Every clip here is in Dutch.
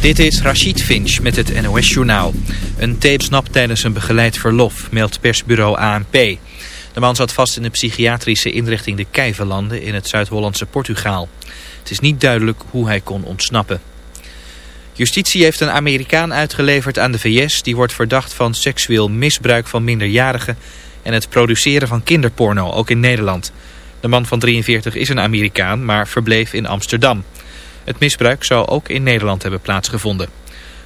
Dit is Rachid Finch met het NOS Journaal. Een tape snapt tijdens een begeleid verlof, meldt persbureau ANP. De man zat vast in de psychiatrische inrichting de Kijverlanden in het Zuid-Hollandse Portugaal. Het is niet duidelijk hoe hij kon ontsnappen. Justitie heeft een Amerikaan uitgeleverd aan de VS... die wordt verdacht van seksueel misbruik van minderjarigen... en het produceren van kinderporno, ook in Nederland. De man van 43 is een Amerikaan, maar verbleef in Amsterdam... Het misbruik zou ook in Nederland hebben plaatsgevonden.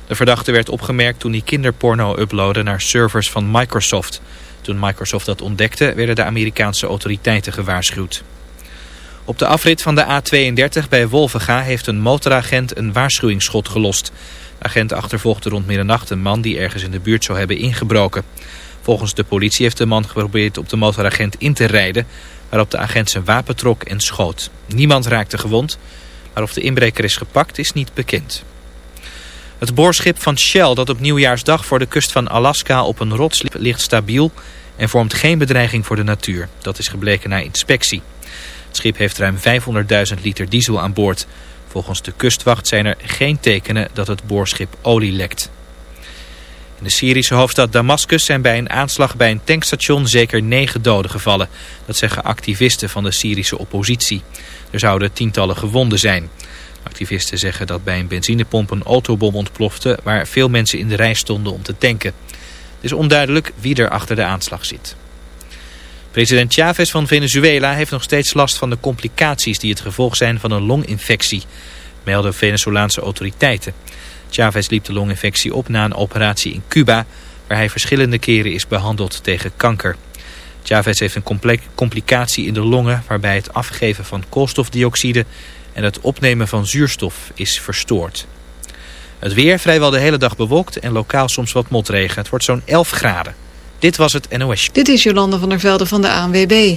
De verdachte werd opgemerkt toen hij kinderporno uploadde naar servers van Microsoft. Toen Microsoft dat ontdekte werden de Amerikaanse autoriteiten gewaarschuwd. Op de afrit van de A32 bij Wolvega heeft een motoragent een waarschuwingsschot gelost. De agent achtervolgde rond middernacht een man die ergens in de buurt zou hebben ingebroken. Volgens de politie heeft de man geprobeerd op de motoragent in te rijden... waarop de agent zijn wapen trok en schoot. Niemand raakte gewond... Maar of de inbreker is gepakt is niet bekend. Het boorschip van Shell dat op nieuwjaarsdag voor de kust van Alaska op een rots ligt stabiel en vormt geen bedreiging voor de natuur. Dat is gebleken na inspectie. Het schip heeft ruim 500.000 liter diesel aan boord. Volgens de kustwacht zijn er geen tekenen dat het boorschip olie lekt. In de Syrische hoofdstad Damascus zijn bij een aanslag bij een tankstation zeker negen doden gevallen. Dat zeggen activisten van de Syrische oppositie. Er zouden tientallen gewonden zijn. Activisten zeggen dat bij een benzinepomp een autobom ontplofte waar veel mensen in de rij stonden om te tanken. Het is onduidelijk wie er achter de aanslag zit. President Chavez van Venezuela heeft nog steeds last van de complicaties die het gevolg zijn van een longinfectie, melden Venezolaanse autoriteiten. Chavez liep de longinfectie op na een operatie in Cuba, waar hij verschillende keren is behandeld tegen kanker. Chavez heeft een complicatie in de longen waarbij het afgeven van koolstofdioxide en het opnemen van zuurstof is verstoord. Het weer vrijwel de hele dag bewolkt en lokaal soms wat motregen. Het wordt zo'n 11 graden. Dit was het NOS. Dit is Jolande van der Velde van de ANWB.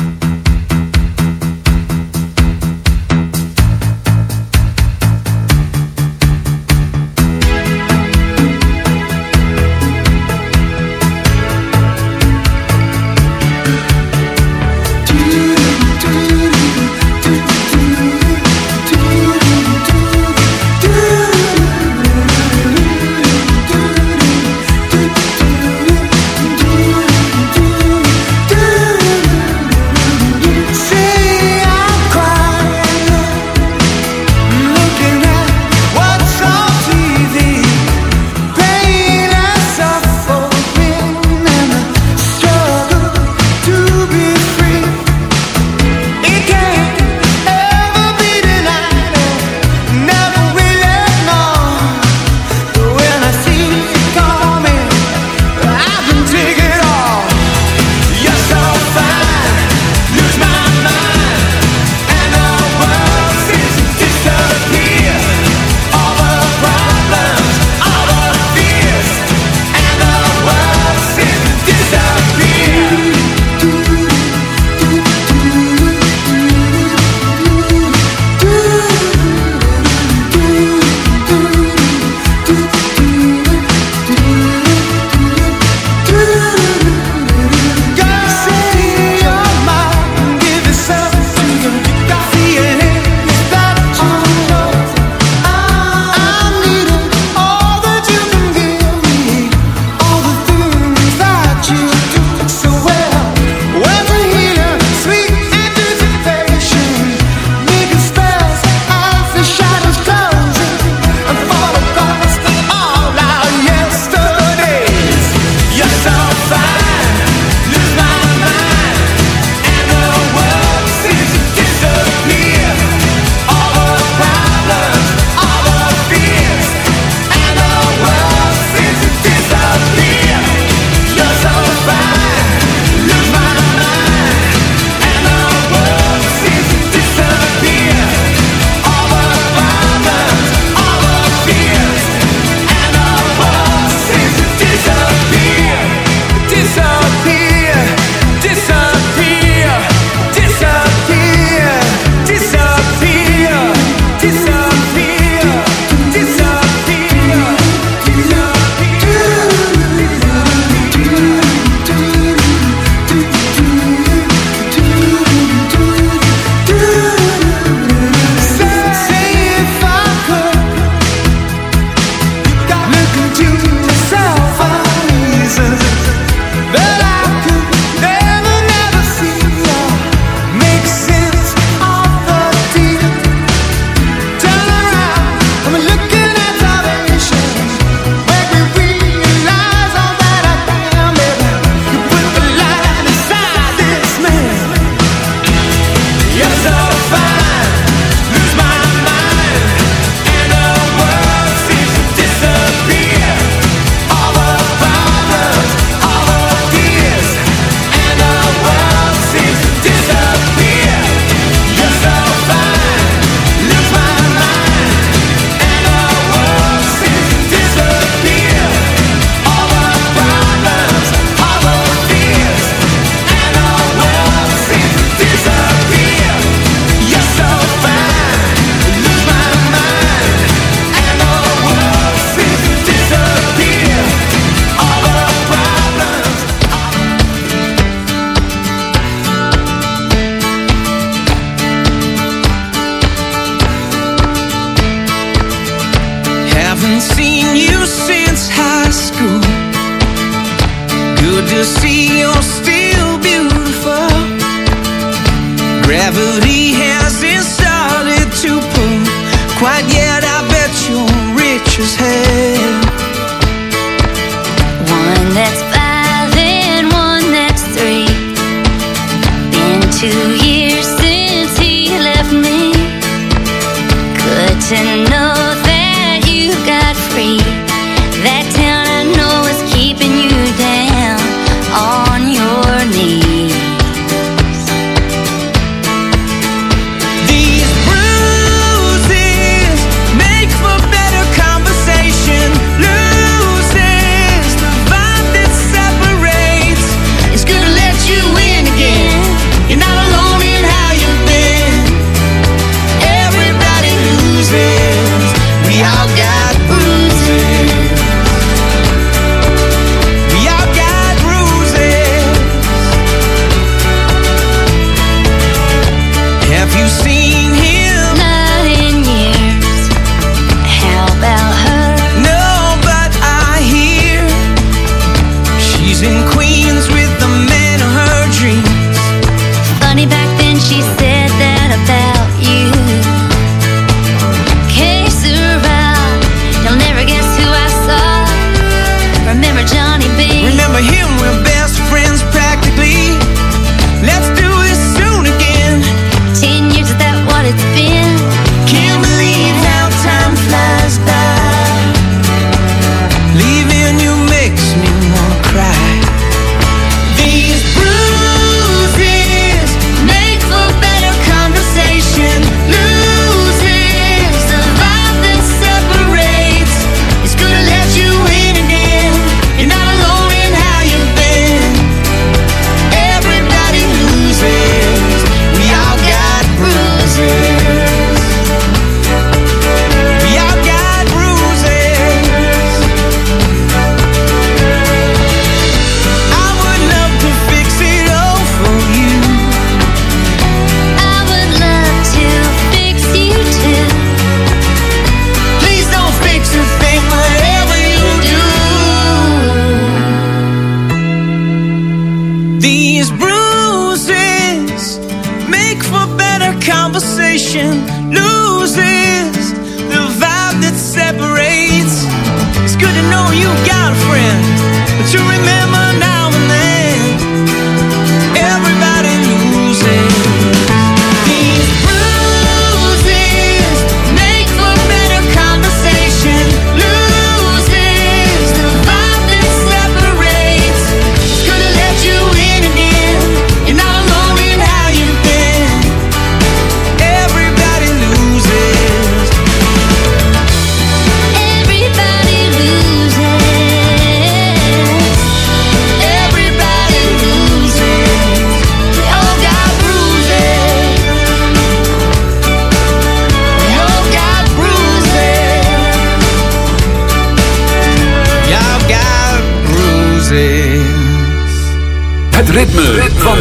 ocean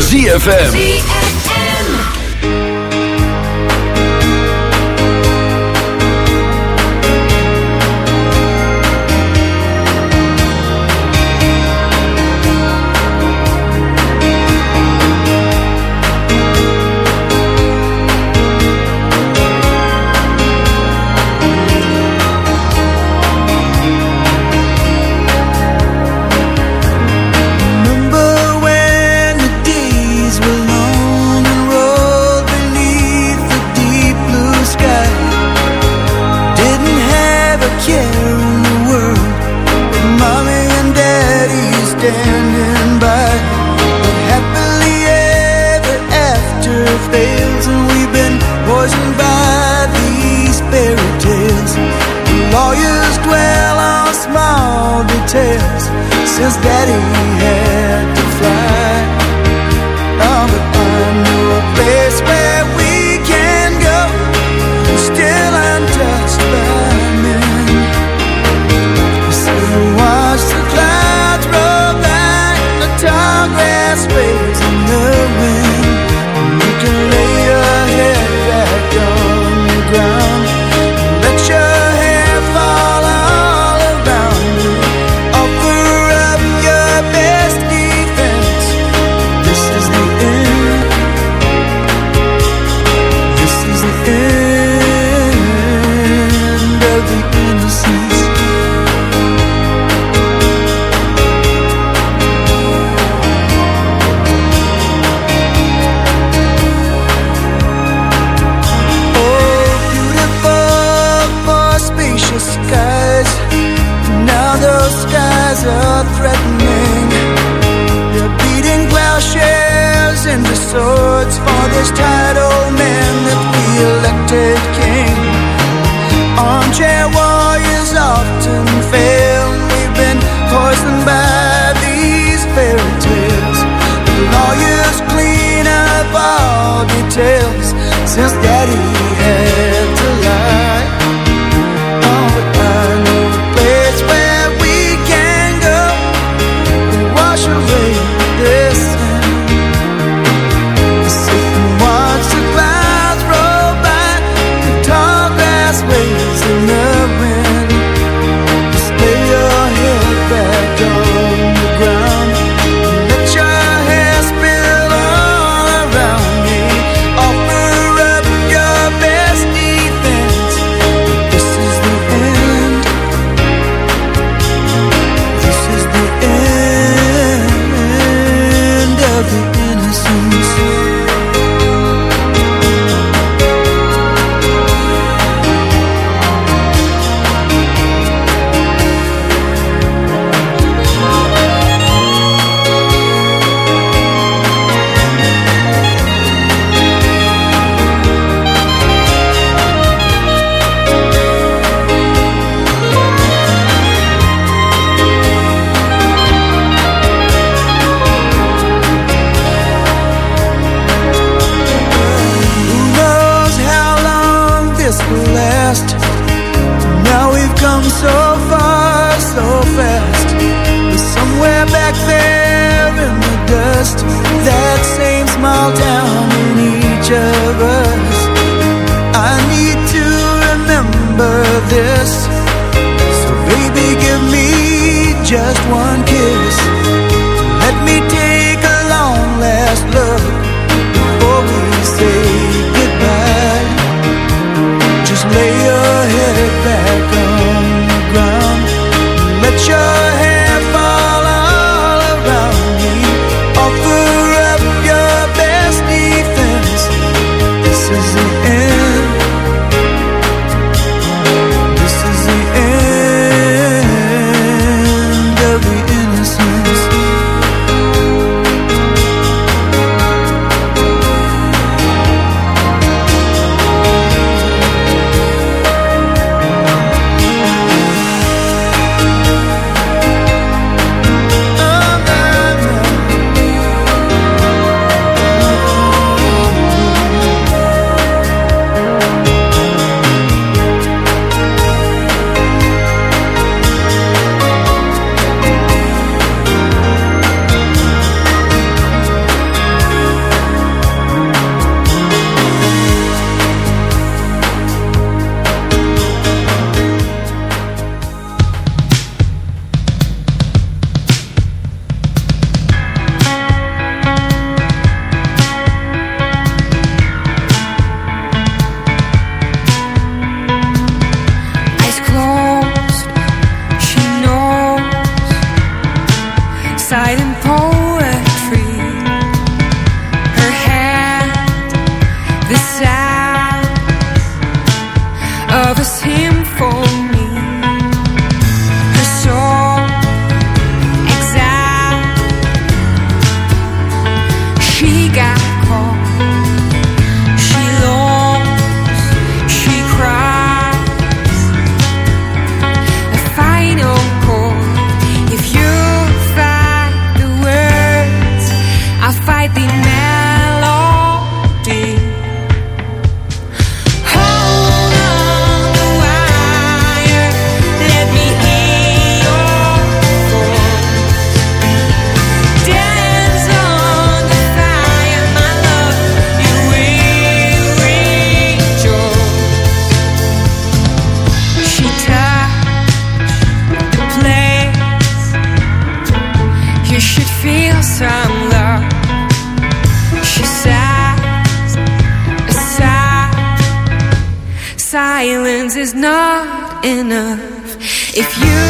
ZFM. Just Betty. Enough. If you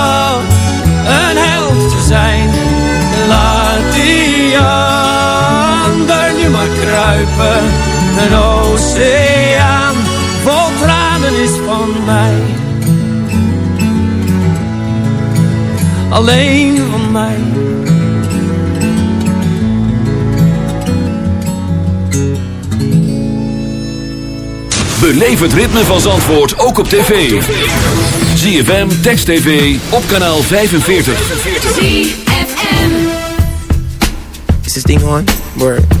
kruipen. Een oceaan vol tranen is van mij. Alleen van mij. Beleef het ritme van Zandvoort ook op tv. ZFM, Text TV, op kanaal 45. Is this on? Word.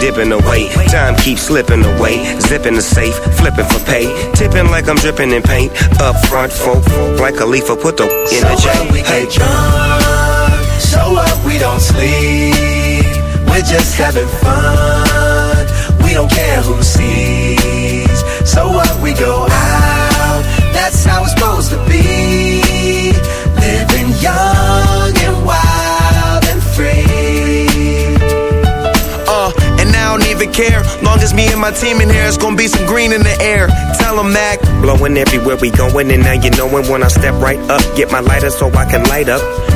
dipping away. Time keeps slipping away. Zipping the safe, flipping for pay. Tipping like I'm dripping in paint. Up front, folk, like a leaf, put the in the So J. what we Hey. get drunk, so up, we don't sleep. We're just having fun. We don't care who sees. So what we go out, that's how it's supposed to be. Living young Don't even care. Long as me and my team in here, it's gonna be some green in the air. Tell 'em Mac. Blowing everywhere we going, and now you knowin' when I step right up. Get my lighter so I can light up.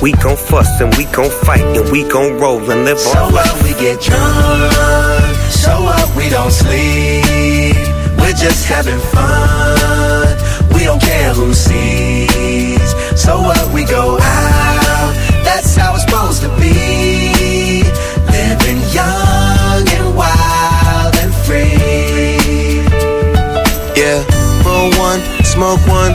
We gon' fuss and we gon' fight and we gon' roll and live So our what life. we get drunk, so what we don't sleep. We're just having fun. We don't care who sees. So what we go out, that's how it's supposed to be. Living young and wild and free. Yeah, roll one, smoke one.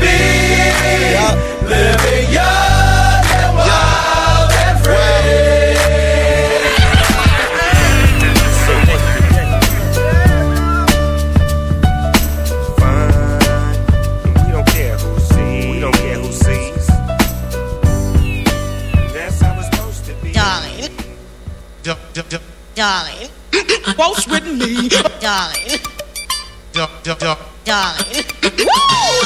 That's how it's supposed to be. Living young and wild and free. Fine. We don't care who sees. We don't care who sees. That's how it's supposed to be. Darling, darling, Waltz with me. darling, Darling. darling. Fondless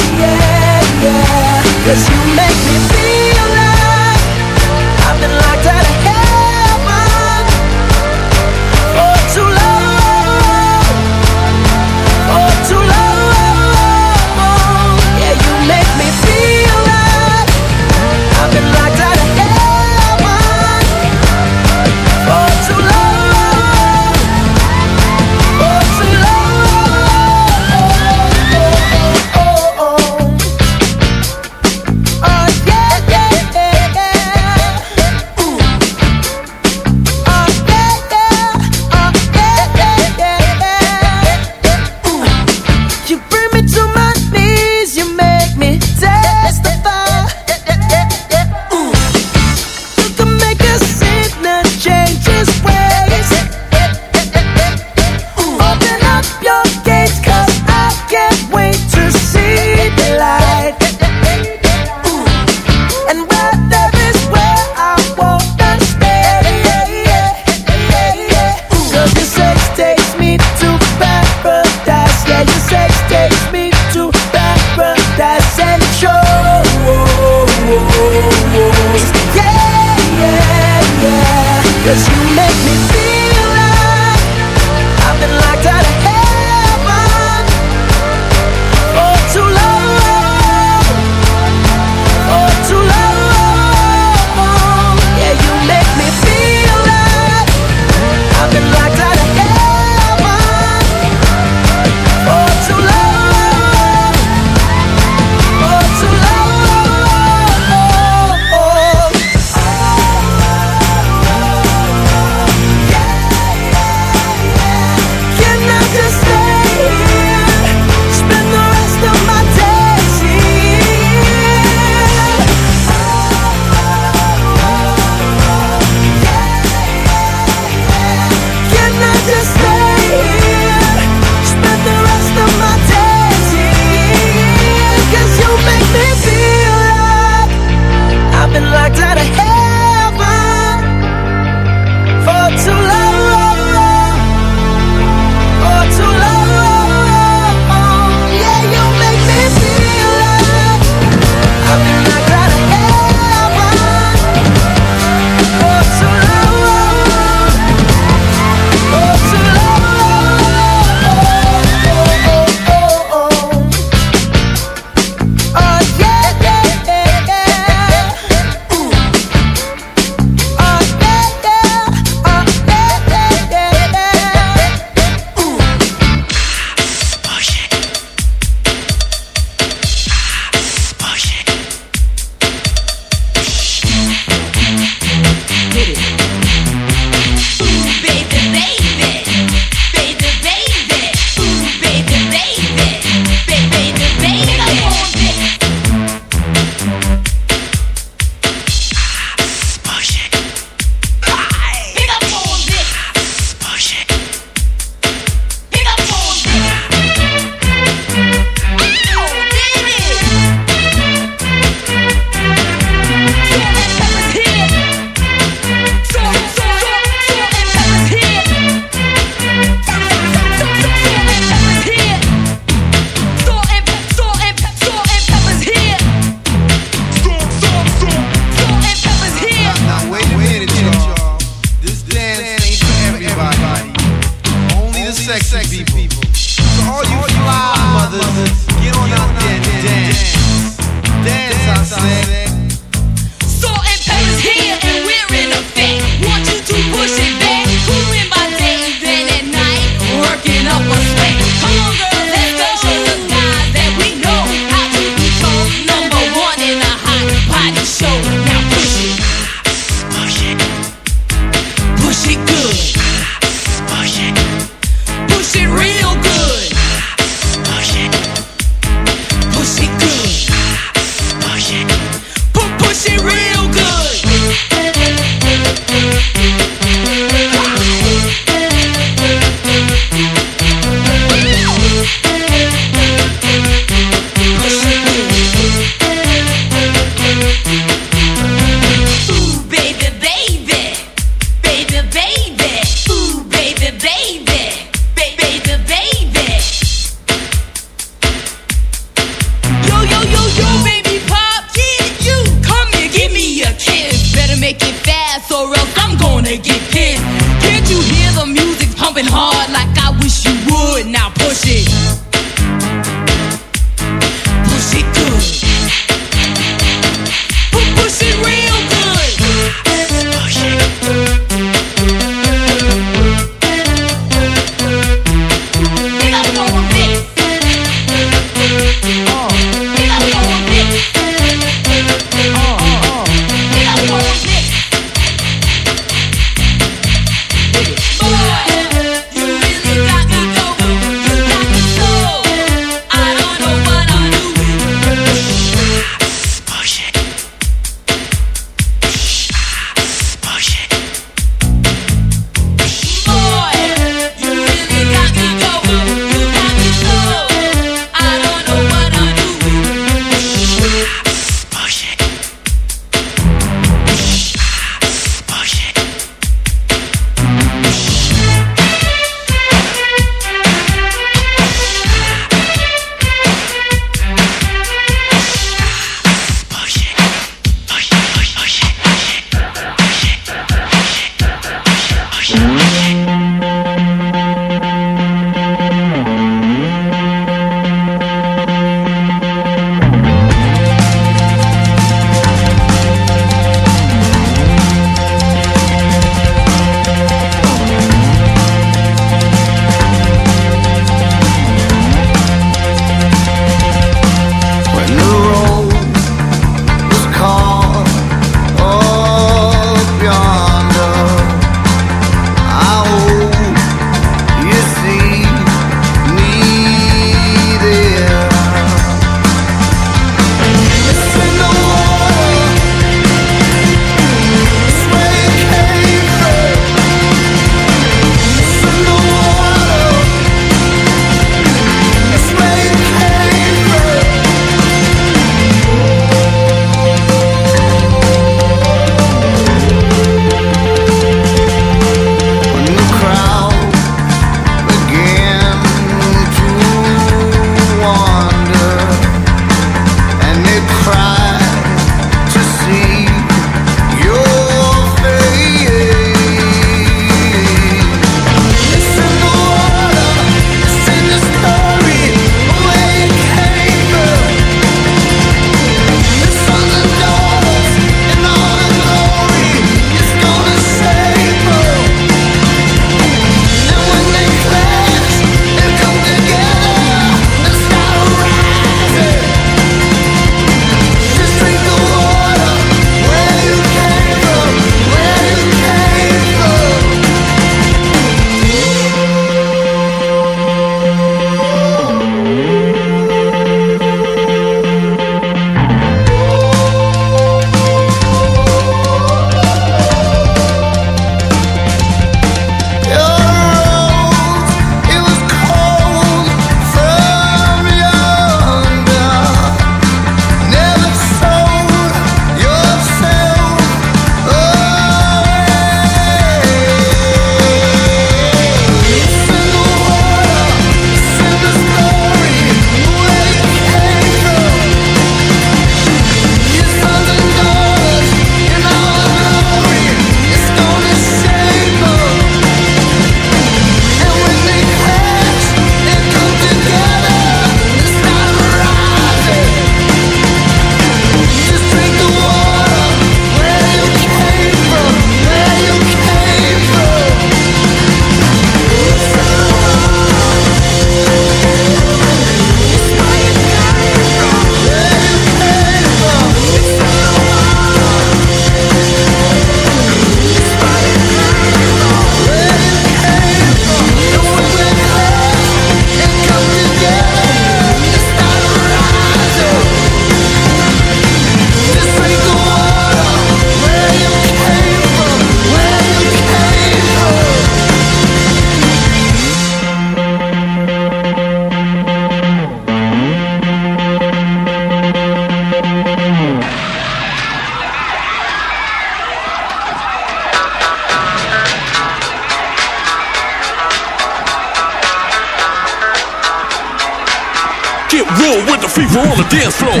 people on the dance floor.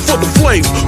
for the flame.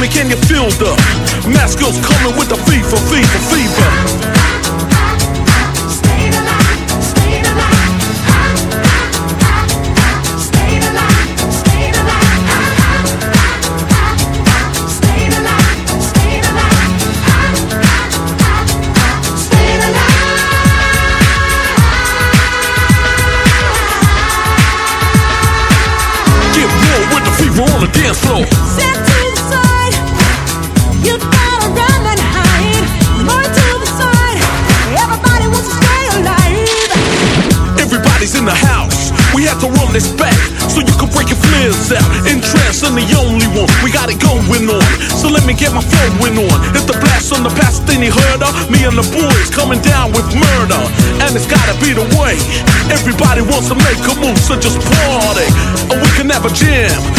Me, can you feel the mask skills coming with the fever, fever, fever? Get real with the fever on the dance floor. The only one. We got it going on. So let me get my flowing on. Hit the blast on the past thing he heard. Me and the boys coming down with murder. And it's gotta be the way. Everybody wants to make a move, so just party. Or we can have a jam.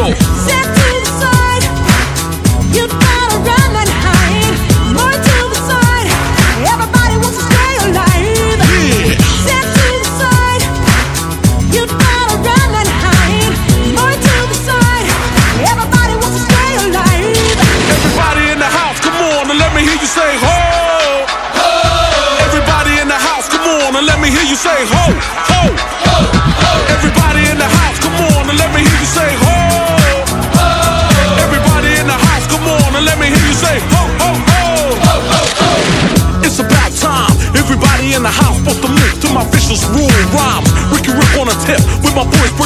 Solo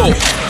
Floor.